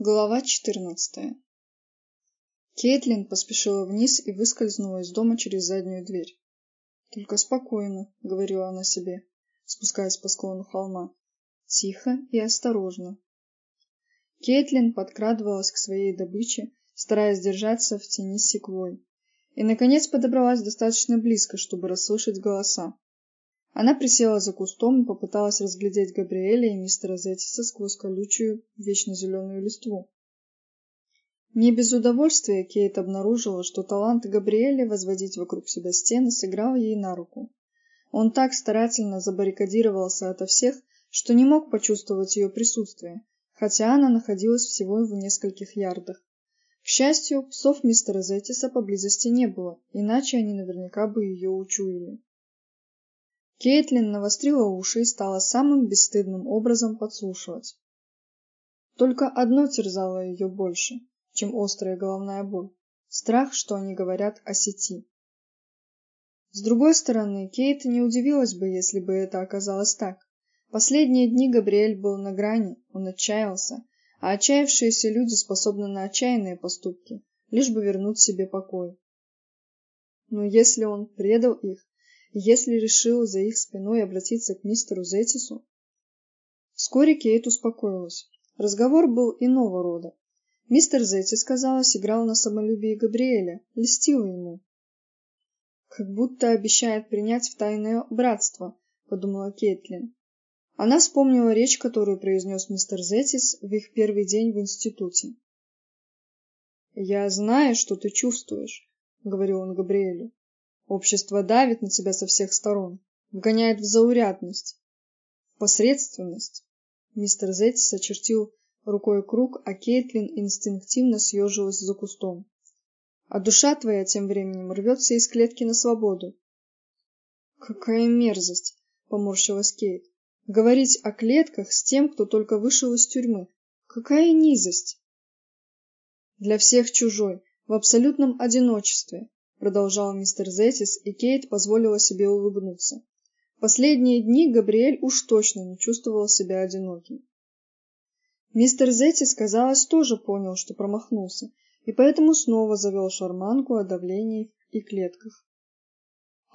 Глава 14. Кейтлин поспешила вниз и выскользнула из дома через заднюю дверь. «Только спокойно», — говорила она себе, спускаясь по склону холма. «Тихо и осторожно». Кейтлин подкрадывалась к своей добыче, стараясь держаться в тени секвой, и, наконец, подобралась достаточно близко, чтобы расслышать голоса. Она присела за кустом и попыталась разглядеть Габриэля и мистера Зетиса сквозь колючую, вечно зеленую листву. Не без удовольствия Кейт обнаружила, что талант Габриэля возводить вокруг себя стены сыграл ей на руку. Он так старательно забаррикадировался ото всех, что не мог почувствовать ее присутствие, хотя она находилась всего в нескольких ярдах. К счастью, псов мистера Зетиса поблизости не было, иначе они наверняка бы ее учуяли. Кейтлин навострила уши и стала самым бесстыдным образом подслушивать. Только одно терзало ее больше, чем острая головная боль страх, что они говорят о сети. С другой стороны, Кейт не удивилась бы, если бы это оказалось так. Последние дни Габриэль был на грани, он отчаялся, а отчаявшиеся люди способны на отчаянные поступки, лишь бы вернуть себе покой. Но если он предал их, если решил за их спиной обратиться к мистеру Зетису. Вскоре Кейт успокоилась. Разговор был иного рода. Мистер Зетис, казалось, играл на самолюбии Габриэля, льстил ему. «Как будто обещает принять в тайное братство», — подумала Кейтлин. Она вспомнила речь, которую произнес мистер Зетис в их первый день в институте. «Я знаю, что ты чувствуешь», — говорил он Габриэлю. Общество давит на тебя со всех сторон, вгоняет в заурядность, в посредственность. Мистер Зетис очертил рукой круг, а Кейтлин инстинктивно съежилась за кустом. А душа твоя тем временем рвется из клетки на свободу. Какая мерзость, поморщилась Кейт. Говорить о клетках с тем, кто только вышел из тюрьмы. Какая низость. Для всех чужой, в абсолютном одиночестве, продолжал мистер Зетис, и Кейт позволила себе улыбнуться. Последние дни Габриэль уж точно не чувствовал себя одиноким. Мистер Зетис, казалось, тоже понял, что промахнулся, и поэтому снова завел шарманку о давлении и клетках.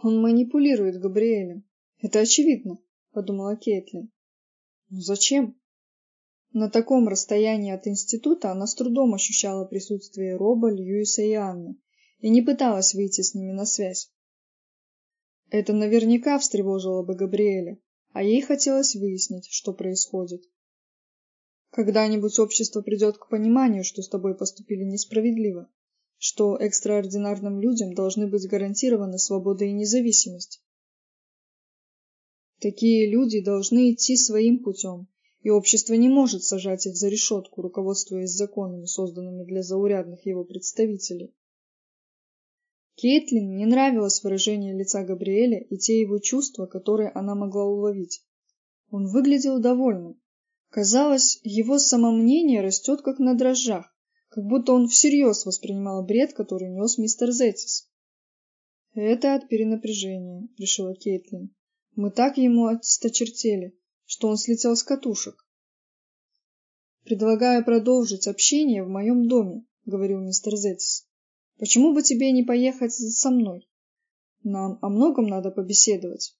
Он манипулирует Габриэлем. Это очевидно, подумала Кейтлин. Но зачем? На таком расстоянии от института она с трудом ощущала присутствие Роба, Льюиса и Анны, и не пыталась выйти с ними на связь. Это наверняка встревожило бы Габриэля, а ей хотелось выяснить, что происходит. Когда-нибудь общество придет к пониманию, что с тобой поступили несправедливо, что экстраординарным людям должны быть гарантированы свобода и независимость. Такие люди должны идти своим путем, и общество не может сажать их за решетку, руководствуясь законами, созданными для заурядных его представителей. Кейтлин не нравилось выражение лица Габриэля и те его чувства, которые она могла уловить. Он выглядел довольным. Казалось, его самомнение растет как на дрожжах, как будто он всерьез воспринимал бред, который нес мистер Зетис. «Это от перенапряжения», — решила Кейтлин. «Мы так ему осточертели, что он слетел с катушек». «Предлагаю продолжить общение в моем доме», — говорил мистер Зетис. Почему бы тебе не поехать со мной? Нам о многом надо побеседовать.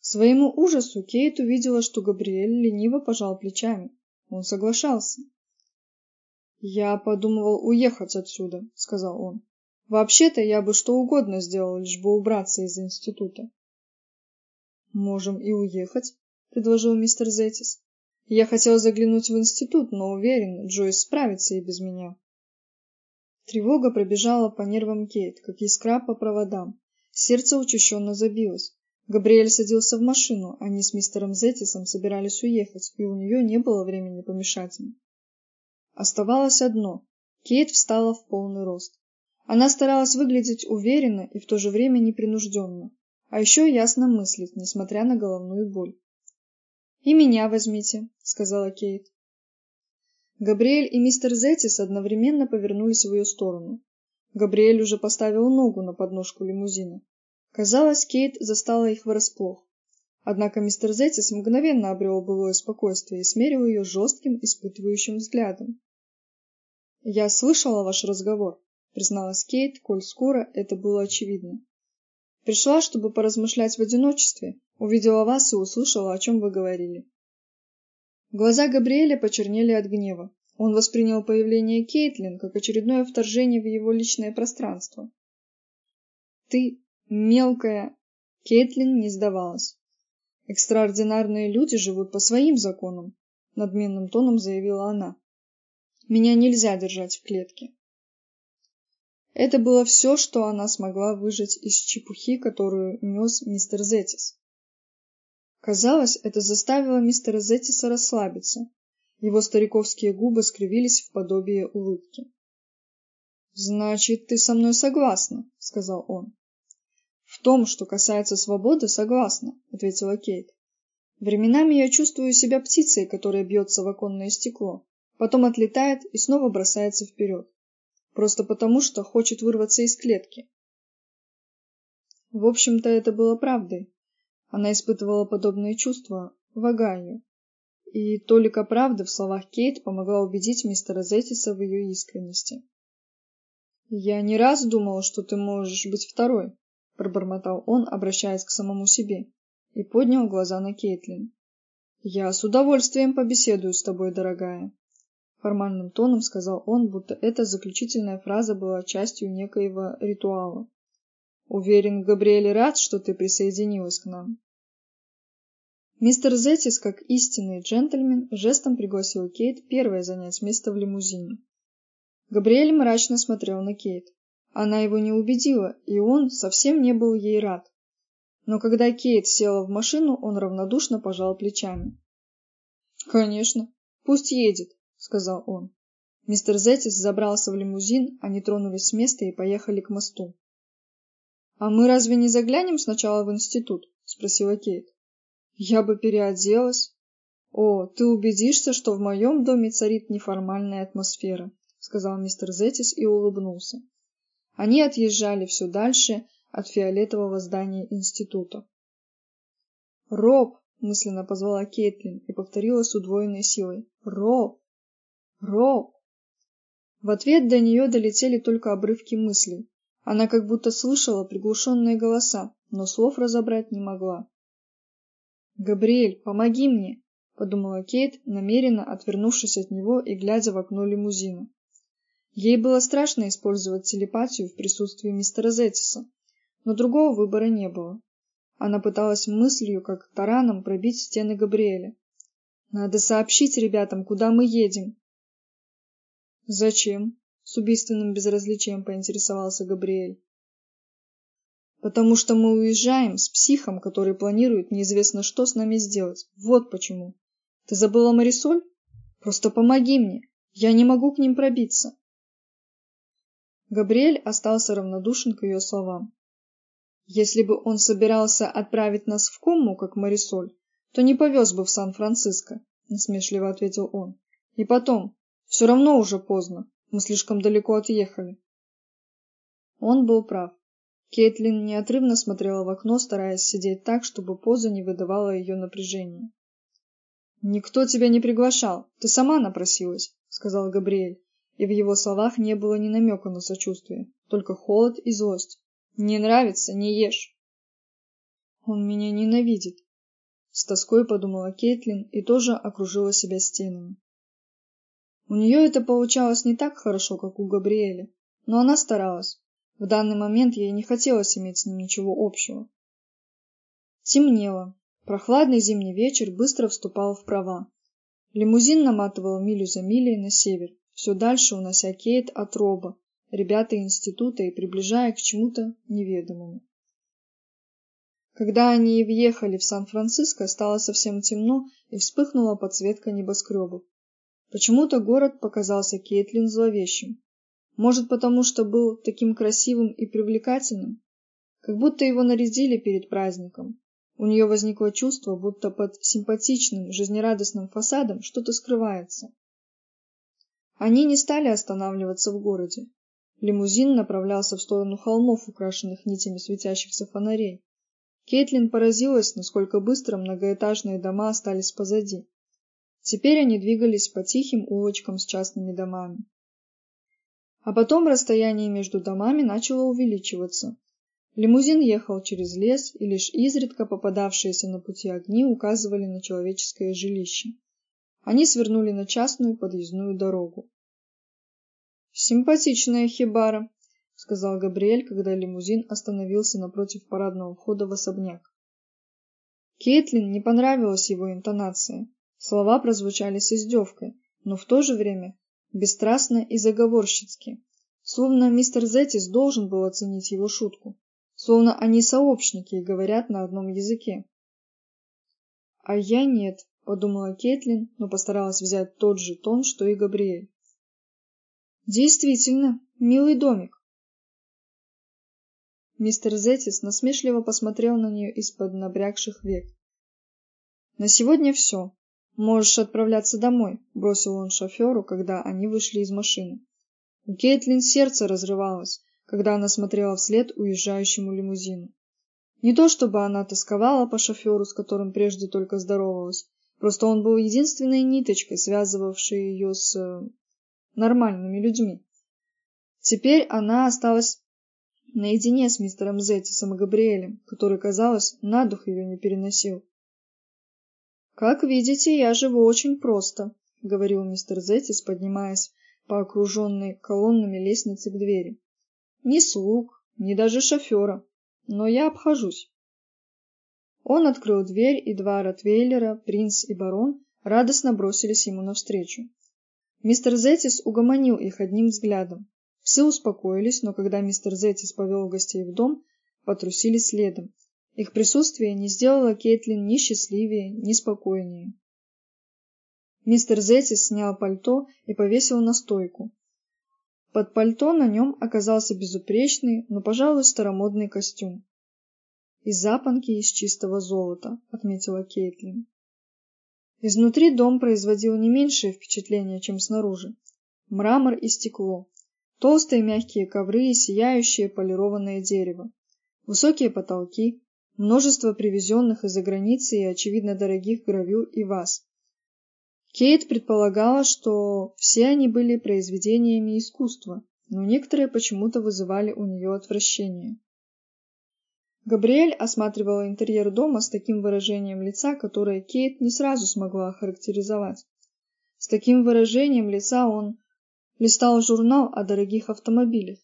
К своему ужасу Кейт увидела, что Габриэль лениво пожал плечами. Он соглашался. «Я подумывал уехать отсюда», — сказал он. «Вообще-то я бы что угодно сделал, лишь бы убраться из института». «Можем и уехать», — предложил мистер Зетис. «Я хотел заглянуть в институт, но уверен, Джойс справится и без меня». Тревога пробежала по нервам Кейт, как искра по проводам. Сердце учащенно забилось. Габриэль садился в машину, они с мистером Зетисом собирались уехать, и у нее не было времени помешать им. Оставалось одно. Кейт встала в полный рост. Она старалась выглядеть уверенно и в то же время непринужденно, а еще ясно мыслить, несмотря на головную боль. «И меня возьмите», — сказала Кейт. Габриэль и мистер Зетис одновременно повернулись в ее сторону. Габриэль уже поставил ногу на подножку лимузина. Казалось, Кейт застала их врасплох. Однако мистер Зетис мгновенно обрел былое спокойствие и смерил ее жестким, испытывающим взглядом. «Я слышала ваш разговор», — призналась Кейт, коль скоро это было очевидно. «Пришла, чтобы поразмышлять в одиночестве, увидела вас и услышала, о чем вы говорили». Глаза Габриэля почернели от гнева. Он воспринял появление Кейтлин как очередное вторжение в его личное пространство. «Ты мелкая...» Кейтлин не сдавалась. «Экстраординарные люди живут по своим законам», — надменным тоном заявила она. «Меня нельзя держать в клетке». Это было все, что она смогла выжать из чепухи, которую нес мистер Зетис. Казалось, это заставило мистера Зеттиса расслабиться. Его стариковские губы скривились в подобие улыбки. «Значит, ты со мной согласна», — сказал он. «В том, что касается свободы, согласна», — ответила Кейт. «Временами я чувствую себя птицей, которая бьется в оконное стекло, потом отлетает и снова бросается вперед. Просто потому, что хочет вырваться из клетки». В общем-то, это было правдой. Она испытывала подобные чувства в Огайо. И толика правды в словах Кейт помогла убедить мистера Зеттиса в ее искренности. «Я не раз думал, что ты можешь быть второй», — пробормотал он, обращаясь к самому себе, и поднял глаза на Кейтлин. «Я с удовольствием побеседую с тобой, дорогая», — формальным тоном сказал он, будто эта заключительная фраза была частью некоего ритуала. «Уверен, Габриэль рад, что ты присоединилась к нам». Мистер Зетис, как истинный джентльмен, жестом пригласил Кейт первой занять место в лимузине. Габриэль мрачно смотрел на Кейт. Она его не убедила, и он совсем не был ей рад. Но когда Кейт села в машину, он равнодушно пожал плечами. «Конечно, пусть едет», — сказал он. Мистер Зетис забрался в лимузин, они тронулись с места и поехали к мосту. «А мы разве не заглянем сначала в институт?» — спросила Кейт. Я бы переоделась. О, ты убедишься, что в моем доме царит неформальная атмосфера, сказал мистер Зетис и улыбнулся. Они отъезжали все дальше от фиолетового здания института. Роб, мысленно позвала Кейтлин и повторила с удвоенной силой. Роб! Роб! В ответ до нее долетели только обрывки мыслей. Она как будто слышала приглушенные голоса, но слов разобрать не могла. «Габриэль, помоги мне!» — подумала Кейт, намеренно отвернувшись от него и глядя в окно лимузина. Ей было страшно использовать телепатию в присутствии мистера Зеттиса, но другого выбора не было. Она пыталась мыслью, как тараном, пробить стены Габриэля. «Надо сообщить ребятам, куда мы едем». «Зачем?» — с убийственным безразличием поинтересовался Габриэль. Потому что мы уезжаем с психом, который планирует неизвестно что с нами сделать. Вот почему. Ты забыла Марисоль? Просто помоги мне. Я не могу к ним пробиться. Габриэль остался равнодушен к ее словам. Если бы он собирался отправить нас в кому, как Марисоль, то не повез бы в Сан-Франциско, насмешливо ответил он. И потом, все равно уже поздно. Мы слишком далеко отъехали. Он был прав. Кейтлин неотрывно смотрела в окно, стараясь сидеть так, чтобы поза не выдавала ее напряжения. «Никто тебя не приглашал, ты сама напросилась», — сказал Габриэль, и в его словах не было ни намека на сочувствие, только холод и злость. «Не нравится, не ешь». «Он меня ненавидит», — с тоской подумала Кейтлин и тоже окружила себя стенами. У нее это получалось не так хорошо, как у Габриэля, но она старалась. В данный момент ей не хотелось иметь с ним ничего общего. Темнело. Прохладный зимний вечер быстро вступал в права. Лимузин наматывал милю за милей на север, все дальше унося Кейт от Роба, ребята института и приближая к чему-то неведомому. Когда они въехали в Сан-Франциско, стало совсем темно и вспыхнула подсветка небоскребов. Почему-то город показался Кейтлин зловещим. Может, потому что был таким красивым и привлекательным? Как будто его нарядили перед праздником. У нее возникло чувство, будто под симпатичным, жизнерадостным фасадом что-то скрывается. Они не стали останавливаться в городе. Лимузин направлялся в сторону холмов, украшенных нитями светящихся фонарей. Кейтлин поразилась, насколько быстро многоэтажные дома остались позади. Теперь они двигались по тихим улочкам с частными домами. А потом расстояние между домами начало увеличиваться. Лимузин ехал через лес, и лишь изредка попадавшиеся на пути огни указывали на человеческое жилище. Они свернули на частную подъездную дорогу. «Симпатичная хибара», — сказал Габриэль, когда лимузин остановился напротив парадного входа в особняк. Кейтлин не понравилась его интонация. Слова прозвучали с издевкой, но в то же время бесстрастно и заговорщицки. Словно мистер Зетис должен был оценить его шутку. Словно они сообщники и говорят на одном языке. «А я нет», — подумала Кейтлин, но постаралась взять тот же тон, что и Габриэль. «Действительно, милый домик. Мистер Зетис насмешливо посмотрел на нее из-под набрякших век. «На сегодня все. Можешь отправляться домой», — бросил он шоферу, когда они вышли из машины. У Кейтлин сердце разрывалось, когда она смотрела вслед уезжающему лимузину. Не то чтобы она тосковала по шоферу, с которым прежде только здоровалась, просто он был единственной ниточкой, связывавшей ее с... Э, нормальными людьми. Теперь она осталась наедине с мистером Зеттисом и Габриэлем, который, казалось, на дух ее не переносил. «Как видите, я живу очень просто», — говорил мистер Зеттис, поднимаясь по окруженной колоннами лестнице к двери. «Ни слуг, ни даже шофера, но я обхожусь». Он открыл дверь, и два ротвейлера, принц и барон, радостно бросились ему навстречу. Мистер Зеттис угомонил их одним взглядом. Псы успокоились, но когда мистер Зетис повел гостей в дом, потрусили следом. Их присутствие не сделало Кейтлин ни счастливее, ни спокойнее. Мистер Зетис снял пальто и повесил на стойку. Под пальто на нем оказался безупречный, но, пожалуй, старомодный костюм. «И запонки из чистого золота», — отметила Кейтлин. Изнутри дом производил не меньшее впечатление, чем снаружи. Мрамор и стекло, Толстые мягкие ковры и сияющее полированное дерево. Высокие потолки, множество привезенных из-за границы и, очевидно, дорогих гравюр и ваз. Кейт предполагала, что все они были произведениями искусства, но некоторые почему-то вызывали у нее отвращение. Габриэль осматривала интерьер дома с таким выражением лица, которое Кейт не сразу смогла охарактеризовать. С таким выражением лица он листал журнал о дорогих автомобилях.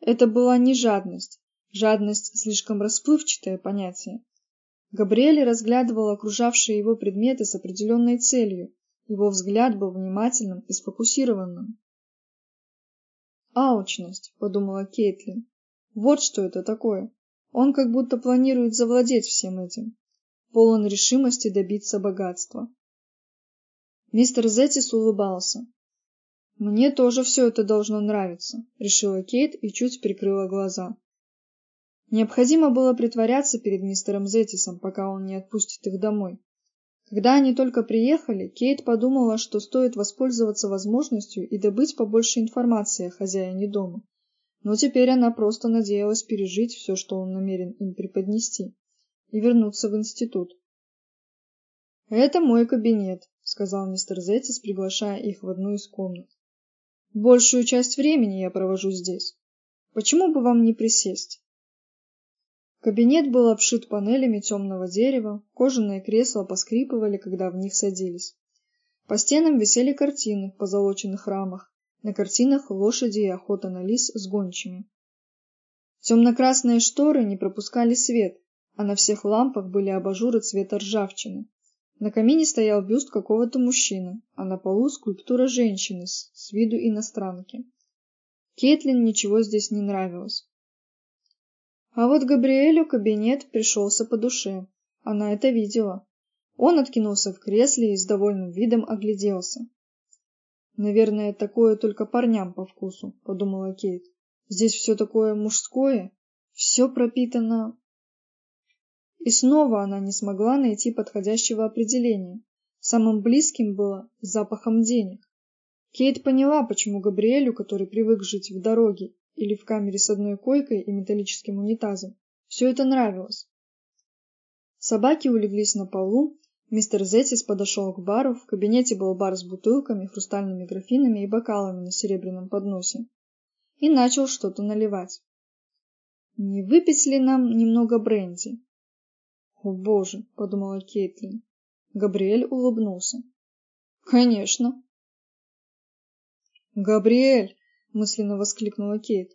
Это была не жадность. Жадность слишком расплывчатое понятие. Габриэль разглядывал окружавшие его предметы с определенной целью. Его взгляд был внимательным и сфокусированным. «Алчность», — подумала Кейтлин. «Вот что это такое. Он как будто планирует завладеть всем этим. Полон решимости добиться богатства». Мистер Зеттис улыбался. «Мне тоже все это должно нравиться», — решила Кейт и чуть прикрыла глаза. Необходимо было притворяться перед мистером Зеттисом, пока он не отпустит их домой. Когда они только приехали, Кейт подумала, что стоит воспользоваться возможностью и добыть побольше информации о хозяине дома. Но теперь она просто надеялась пережить все, что он намерен им преподнести, и вернуться в институт. «Это мой кабинет», — сказал мистер Зеттис, приглашая их в одну из комнат. Большую часть времени я провожу здесь. Почему бы вам не присесть? Кабинет был обшит панелями темного дерева, кожаные кресла поскрипывали, когда в них садились. По стенам висели картины в позолоченных рамах, на картинах лошади и охота на лис с гончими. Темно-красные шторы не пропускали свет, а на всех лампах были абажуры цвета ржавчины. На камине стоял бюст какого-то мужчины, а на полу скульптура женщины с, с виду иностранки. Кейтлин ничего здесь не нравилось. А вот Габриэлю кабинет пришелся по душе. Она это видела. Он откинулся в кресле и с довольным видом огляделся. «Наверное, такое только парням по вкусу», — подумала Кейт. «Здесь все такое мужское, все пропитано и снова она не смогла найти подходящего определения. Самым близким было запахом денег. Кейт поняла, почему Габриэлю, который привык жить в дороге или в камере с одной койкой и металлическим унитазом, все это нравилось. Собаки улеглись на полу, мистер Зетис подошел к бару, в кабинете был бар с бутылками, хрустальными графинами и бокалами на серебряном подносе, и начал что-то наливать. «Не выпить ли нам немного бренди?» «О боже!» — подумала Кейтлин. Габриэль улыбнулся. «Конечно!» «Габриэль!» — мысленно воскликнула Кейт.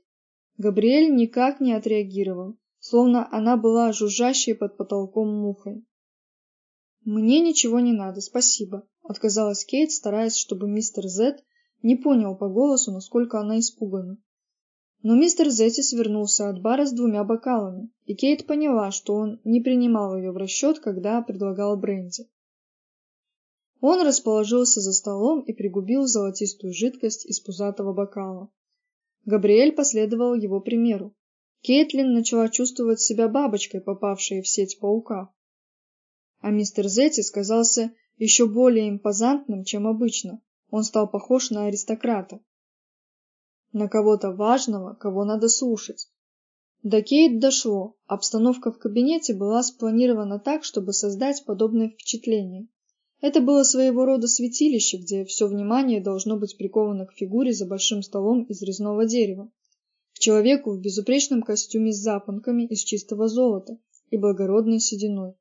Габриэль никак не отреагировал, словно она была жужжащей под потолком мухой. «Мне ничего не надо, спасибо», — отказалась Кейт, стараясь, чтобы мистер Зет не понял по голосу, насколько она испугана. Но мистер Зетис вернулся от бара с двумя бокалами, и Кейт поняла, что он не принимал ее в расчет, когда предлагал бренди. Он расположился за столом и пригубил золотистую жидкость из пузатого бокала. Габриэль последовал его примеру. Кейтлин начала чувствовать себя бабочкой, попавшей в сеть паука. А мистер Зетис казался еще более импозантным, чем обычно. Он стал похож на аристократа на кого-то важного, кого надо слушать. До Кейт дошло, обстановка в кабинете была спланирована так, чтобы создать подобное впечатление. Это было своего рода святилище, где все внимание должно быть приковано к фигуре за большим столом из резного дерева, к человеку в безупречном костюме с запонками из чистого золота и благородной сединой.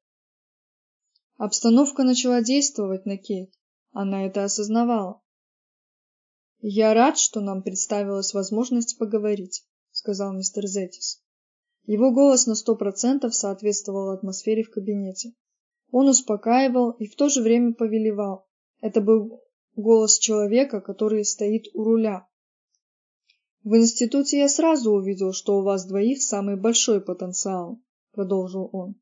Обстановка начала действовать на Кейт. Она это осознавала. «Я рад, что нам представилась возможность поговорить», — сказал мистер Зетис. Его голос на сто процентов соответствовал атмосфере в кабинете. Он успокаивал и в то же время повелевал. Это был голос человека, который стоит у руля. В институте я сразу увидел, что у вас двоих самый большой потенциал, продолжил он.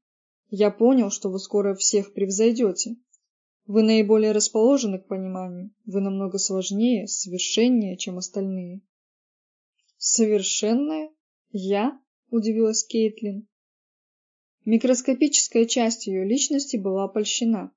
Я понял, что вы скоро всех превзойдете. Вы наиболее расположены к пониманию. Вы намного сложнее, совершеннее, чем остальные. Совершенная? Я? Удивилась Кейтлин. Микроскопическая часть ее личности была польщена.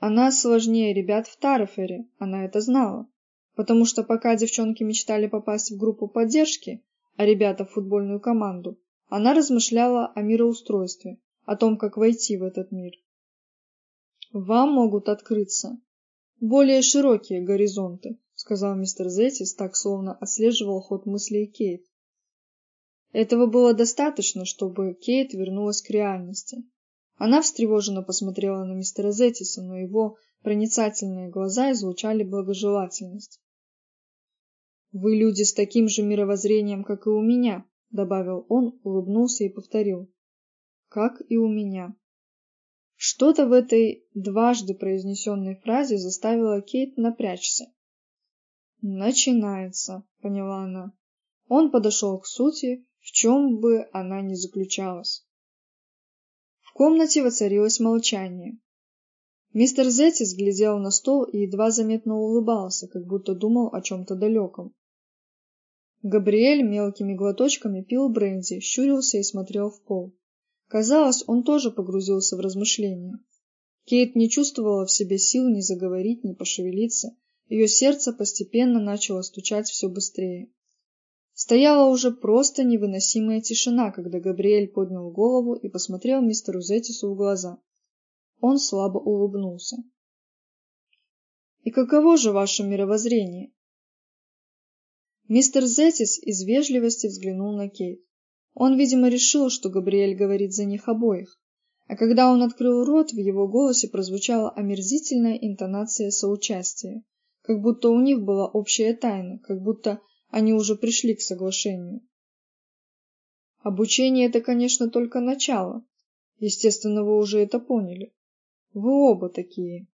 Она сложнее ребят в Тарафере, она это знала. Потому что пока девчонки мечтали попасть в группу поддержки, а ребята в футбольную команду, она размышляла о мироустройстве, о том, как войти в этот мир вам могут открыться более широкие горизонты, сказал мистер Зетис, так словно отслеживал ход мыслей Кейт. Этого было достаточно, чтобы Кейт вернулась к реальности. Она встревоженно посмотрела на мистера Зетиса, но его проницательные глаза излучали благожелательность. Вы люди с таким же мировоззрением, как и у меня, добавил он, улыбнулся и повторил: как и у меня. Что-то в этой дважды произнесенной фразе заставило Кейт напрячься. «Начинается», — поняла она. Он подошел к сути, в чем бы она ни заключалась. В комнате воцарилось молчание. Мистер Зетис глядел на стол и едва заметно улыбался, как будто думал о чем-то далеком. Габриэль мелкими глоточками пил бренди, щурился и смотрел в пол. Казалось, он тоже погрузился в размышления. Кейт не чувствовала в себе сил ни заговорить, ни пошевелиться. Ее сердце постепенно начало стучать все быстрее. Стояла уже просто невыносимая тишина, когда Габриэль поднял голову и посмотрел мистеру Зетису в глаза. Он слабо улыбнулся. «И каково же ваше мировоззрение?» Мистер Зетис из вежливости взглянул на Кейт. Он, видимо, решил, что Габриэль говорит за них обоих. А когда он открыл рот, в его голосе прозвучала омерзительная интонация соучастия, как будто у них была общая тайна, как будто они уже пришли к соглашению. Обучение это, конечно, только начало. Естественно, вы уже это поняли. Вы оба такие.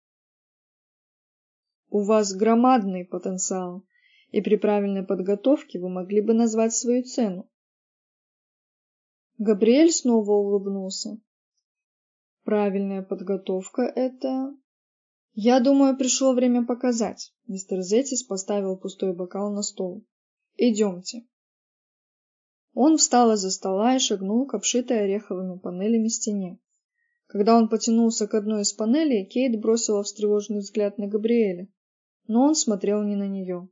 У вас громадный потенциал, и при правильной подготовке вы могли бы назвать свою цену. Габриэль снова улыбнулся. Правильная подготовка — это... Я думаю, пришло время показать. Мистер Зетис поставил пустой бокал на стол. Идемте. Он встал из-за стола и шагнул к обшитой ореховыми панелями стене. Когда он потянулся к одной из панелей, Кейт бросила встревоженный взгляд на Габриэля, но он смотрел не на нее.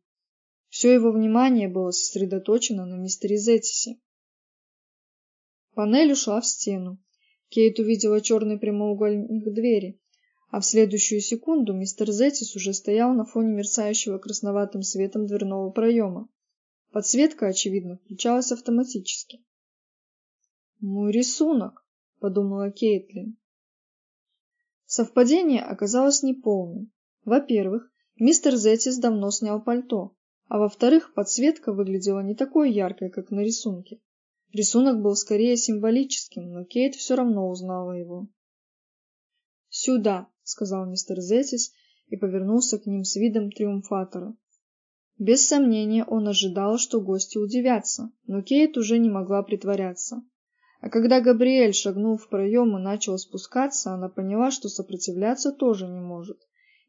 Все его внимание было сосредоточено на мистере Зетисе. Панель ушла в стену. Кейт увидела черный прямоугольник двери, а в следующую секунду мистер Зетис уже стоял на фоне мерцающего красноватым светом дверного проема. Подсветка, очевидно, включалась автоматически. «Мой рисунок», — подумала Кейтлин. Совпадение оказалось неполным. Во-первых, мистер Зетис давно снял пальто, а во-вторых, подсветка выглядела не такой яркой, как на рисунке. Рисунок был скорее символическим, но Кейт все равно узнала его. «Сюда», — сказал мистер Зетис и повернулся к ним с видом триумфатора. Без сомнения он ожидал, что гости удивятся, но Кейт уже не могла притворяться. А когда Габриэль шагнул в проем и начал спускаться, она поняла, что сопротивляться тоже не может.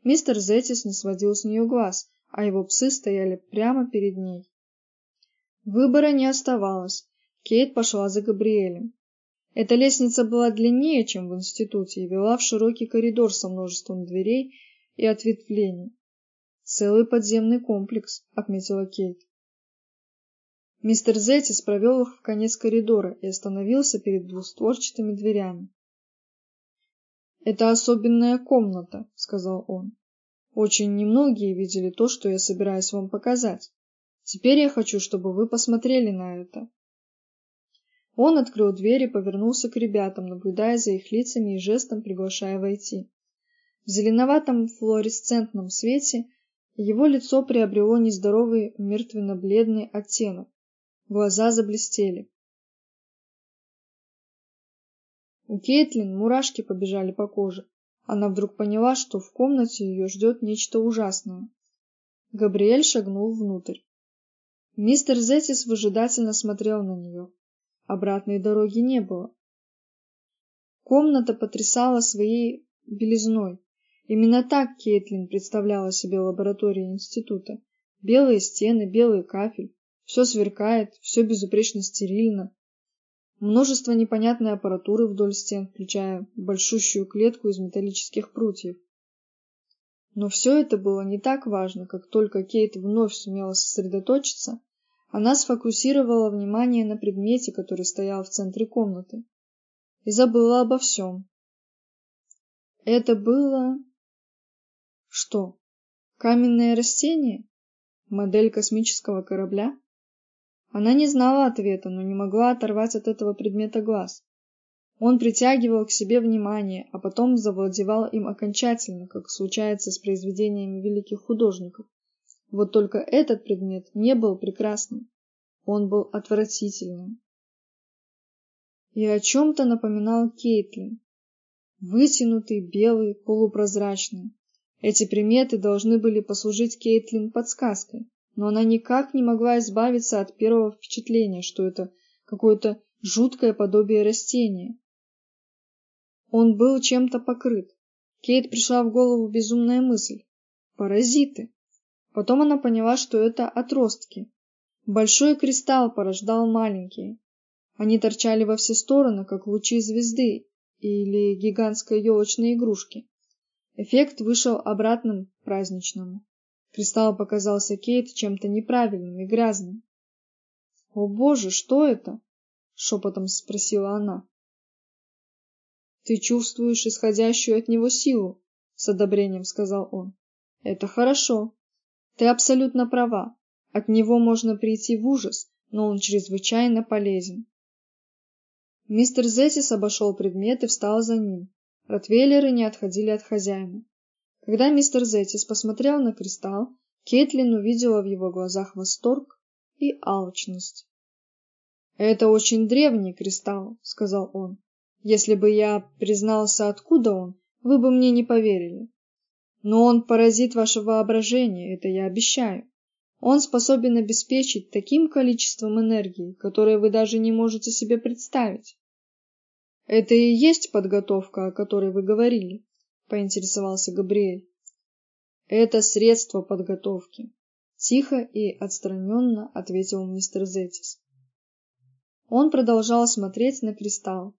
Мистер Зетис не сводил с нее глаз, а его псы стояли прямо перед ней. Выбора не оставалось. Кейт пошла за Габриэлем. Эта лестница была длиннее, чем в институте, и вела в широкий коридор со множеством дверей и ответвлений. Целый подземный комплекс, отметила Кейт. Мистер Зетис провел их в конец коридора и остановился перед двустворчатыми дверями. «Это особенная комната», — сказал он. «Очень немногие видели то, что я собираюсь вам показать. Теперь я хочу, чтобы вы посмотрели на это. Он открыл дверь и повернулся к ребятам, наблюдая за их лицами и жестом приглашая войти. В зеленоватом флуоресцентном свете его лицо приобрело нездоровый мертвенно-бледный оттенок. Глаза заблестели. У Кейтлин мурашки побежали по коже. Она вдруг поняла, что в комнате ее ждет нечто ужасное. Габриэль шагнул внутрь. Мистер Зетис выжидательно смотрел на нее. Обратной дороги не было. Комната потрясала своей белизной. Именно так Кейтлин представляла себе лабораторию института. Белые стены, белый кафель, все сверкает, все безупречно стерильно. Множество непонятной аппаратуры вдоль стен, включая большущую клетку из металлических прутьев. Но все это было не так важно, как только Кейт вновь сумела сосредоточиться она сфокусировала внимание на предмете, который стоял в центре комнаты, и забыла обо всем. Это было... Что? Каменное растение? Модель космического корабля? Она не знала ответа, но не могла оторвать от этого предмета глаз. Он притягивал к себе внимание, а потом завладевал им окончательно, как случается с произведениями великих художников. Вот только этот предмет не был прекрасным. Он был отвратительным. И о чем-то напоминал Кейтлин. Вытянутый, белый, полупрозрачный. Эти приметы должны были послужить Кейтлин подсказкой, но она никак не могла избавиться от первого впечатления, что это какое-то жуткое подобие растения. Он был чем-то покрыт. Кейт пришла в голову безумная мысль. Паразиты. Потом она поняла, что это отростки. Большой кристалл порождал маленькие. Они торчали во все стороны, как лучи звезды или гигантской елочной игрушки. Эффект вышел обратным праздничному. Кристалл показался Кейт чем-то неправильным и грязным. «О боже, что это?» — шепотом спросила она. «Ты чувствуешь исходящую от него силу», — с одобрением сказал он. «Это хорошо. Ты абсолютно права. От него можно прийти в ужас, но он чрезвычайно полезен. Мистер Зетис обошел предмет и встал за ним. Ротвейлеры не отходили от хозяина. Когда мистер Зетис посмотрел на кристалл, Кейтлин увидела в его глазах восторг и алчность. «Это очень древний кристалл», — сказал он. «Если бы я признался, откуда он, вы бы мне не поверили. Но он поразит ваше воображение, это я обещаю. Он способен обеспечить таким количеством энергии, которое вы даже не можете себе представить. Это и есть подготовка, о которой вы говорили, поинтересовался Габриэль. Это средство подготовки, тихо и отстраненно ответил мистер Зетис. Он продолжал смотреть на кристалл.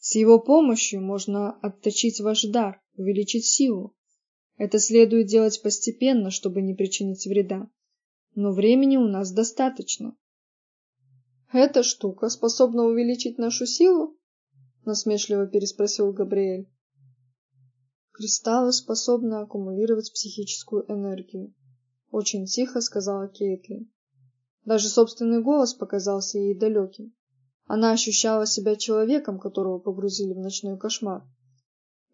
С его помощью можно отточить ваш дар, увеличить силу. Это следует делать постепенно, чтобы не причинить вреда. Но времени у нас достаточно. Эта штука способна увеличить нашу силу? Насмешливо переспросил Габриэль. Кристаллы способны аккумулировать психическую энергию, очень тихо сказала Кейтлин. Даже собственный голос показался ей далеким. Она ощущала себя человеком, которого погрузили в ночной кошмар.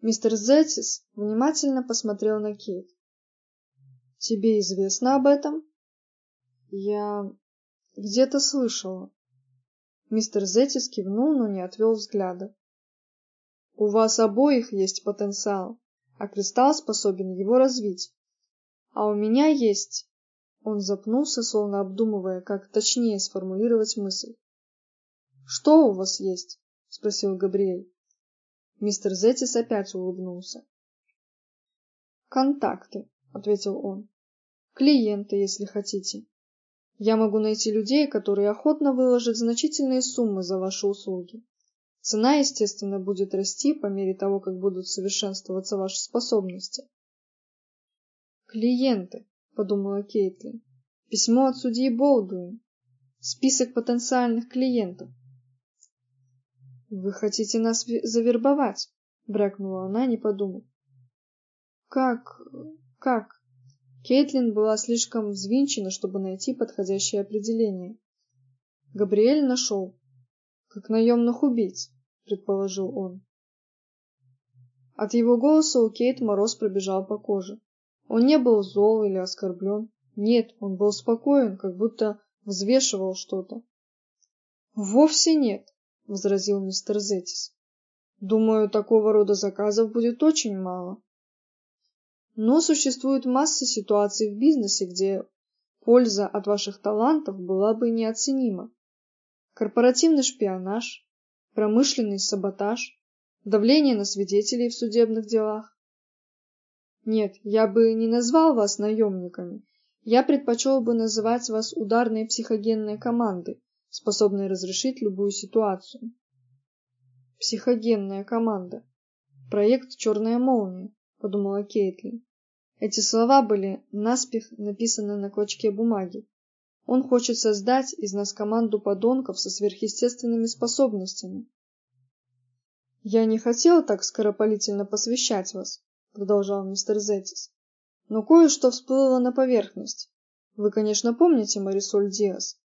Мистер Зетис внимательно посмотрел на Кейт. Тебе известно об этом? Я где-то слышала. Мистер Зетис кивнул, но не отвел взгляда. У вас обоих есть потенциал, а кристалл способен его развить. А у меня есть... Он запнулся, словно обдумывая, как точнее сформулировать мысль. «Что у вас есть?» — спросил Габриэль. Мистер Зетис опять улыбнулся. «Контакты», — ответил он. «Клиенты, если хотите. Я могу найти людей, которые охотно выложат значительные суммы за ваши услуги. Цена, естественно, будет расти по мере того, как будут совершенствоваться ваши способности. Клиенты, подумала Кейтлин. Письмо от судьи Болдуин. Список потенциальных клиентов. Вы хотите нас завербовать? брякнула она, не подумав. Как? Как? Кейтлин была слишком взвинчена, чтобы найти подходящее определение. Габриэль нашел. Как наемных убийц, предположил он. От его голоса у Кейт мороз пробежал по коже. Он не был зол или оскорблен. Нет, он был спокоен, как будто взвешивал что-то. Вовсе нет, возразил мистер Зетис. Думаю, такого рода заказов будет очень мало. Но существует масса ситуаций в бизнесе, где польза от ваших талантов была бы неоценима. Корпоративный шпионаж, промышленный саботаж, давление на свидетелей в судебных делах. Нет, я бы не назвал вас наемниками. Я предпочел бы называть вас ударной психогенной командой, способной разрешить любую ситуацию. Психогенная команда. Проект «Черная молния», подумала Кейтлин. Эти слова были наспех написаны на клочке бумаги. Он хочет создать из нас команду подонков со сверхъестественными способностями. Я не хотел так скоропалительно посвящать вас, продолжал мистер Зетис. Но кое-что всплыло на поверхность. Вы, конечно, помните Марисоль Диас.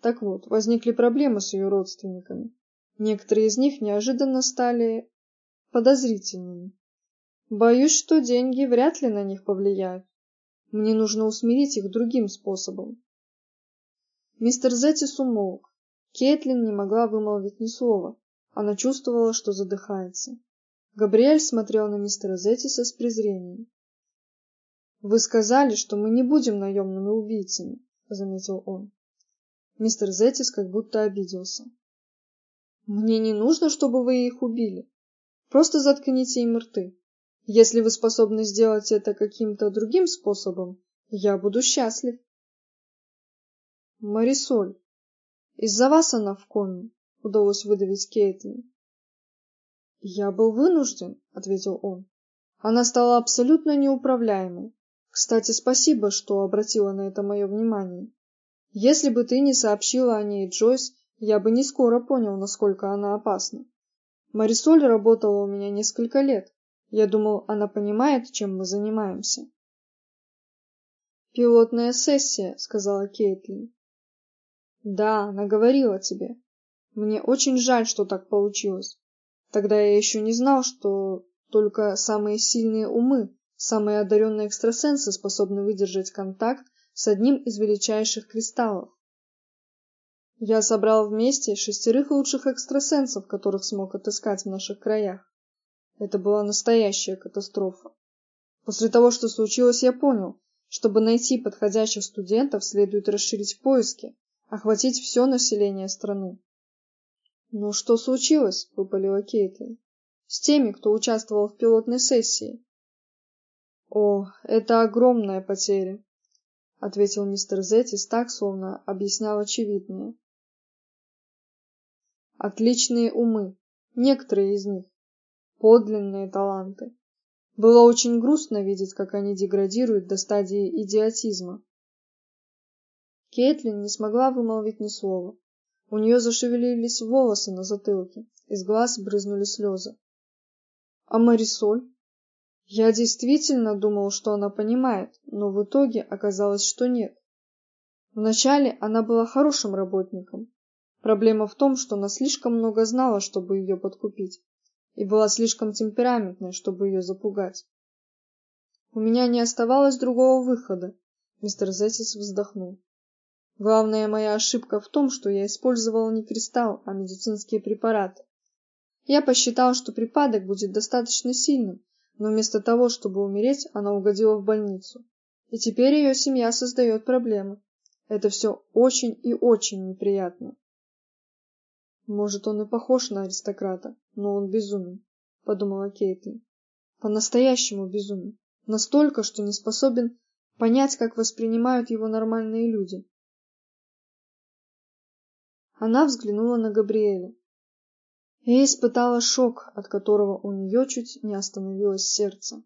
Так вот, возникли проблемы с ее родственниками. Некоторые из них неожиданно стали подозрительными. Боюсь, что деньги вряд ли на них повлияют. Мне нужно усмирить их другим способом. Мистер Зетис умолк. Кейтлин не могла вымолвить ни слова. Она чувствовала, что задыхается. Габриэль смотрел на мистера Зетиса с презрением. Вы сказали, что мы не будем наемными убийцами, заметил он. Мистер Зетис как будто обиделся. Мне не нужно, чтобы вы их убили. Просто заткните им рты. Если вы способны сделать это каким-то другим способом, я буду счастлив. Марисоль, из-за вас она в коме, удалось выдавить Кейтлин. Я был вынужден, ответил он. Она стала абсолютно неуправляемой. Кстати, спасибо, что обратила на это мое внимание. Если бы ты не сообщила о ней Джойс, я бы не скоро понял, насколько она опасна. Марисоль работала у меня несколько лет. Я думал, она понимает, чем мы занимаемся. Пилотная сессия, сказала Кейтлин. Да, она говорила тебе. Мне очень жаль, что так получилось. Тогда я еще не знал, что только самые сильные умы, самые одаренные экстрасенсы способны выдержать контакт с одним из величайших кристаллов. Я собрал вместе шестерых лучших экстрасенсов, которых смог отыскать в наших краях. Это была настоящая катастрофа. После того, что случилось, я понял, чтобы найти подходящих студентов, следует расширить поиски, охватить все население страны. «Ну что случилось?» — выпалила Кейтлин. «С теми, кто участвовал в пилотной сессии». «О, это огромная потеря», — ответил мистер Зетис так, словно объяснял очевидное. «Отличные умы, некоторые из них, подлинные таланты. Было очень грустно видеть, как они деградируют до стадии идиотизма. Кейтлин не смогла вымолвить ни слова. У нее зашевелились волосы на затылке, Из глаз брызнули слезы. А Марисоль? Я действительно думал, что она понимает, но в итоге оказалось, что нет. Вначале она была хорошим работником. Проблема в том, что она слишком много знала, чтобы ее подкупить, и была слишком темпераментной, чтобы ее запугать. У меня не оставалось другого выхода, мистер Зетис вздохнул. Главная моя ошибка в том, что я использовал не кристалл, а медицинские препараты. Я посчитал, что припадок будет достаточно сильным, но вместо того, чтобы умереть, она угодила в больницу. И теперь ее семья создает проблемы. Это все очень и очень неприятно. Может, он и похож на аристократа, но он безумен, подумала Кейтлин. По-настоящему безумен. Настолько, что не способен понять, как воспринимают его нормальные люди. Она взглянула на Габриэля и испытала шок, от которого у нее чуть не остановилось сердце.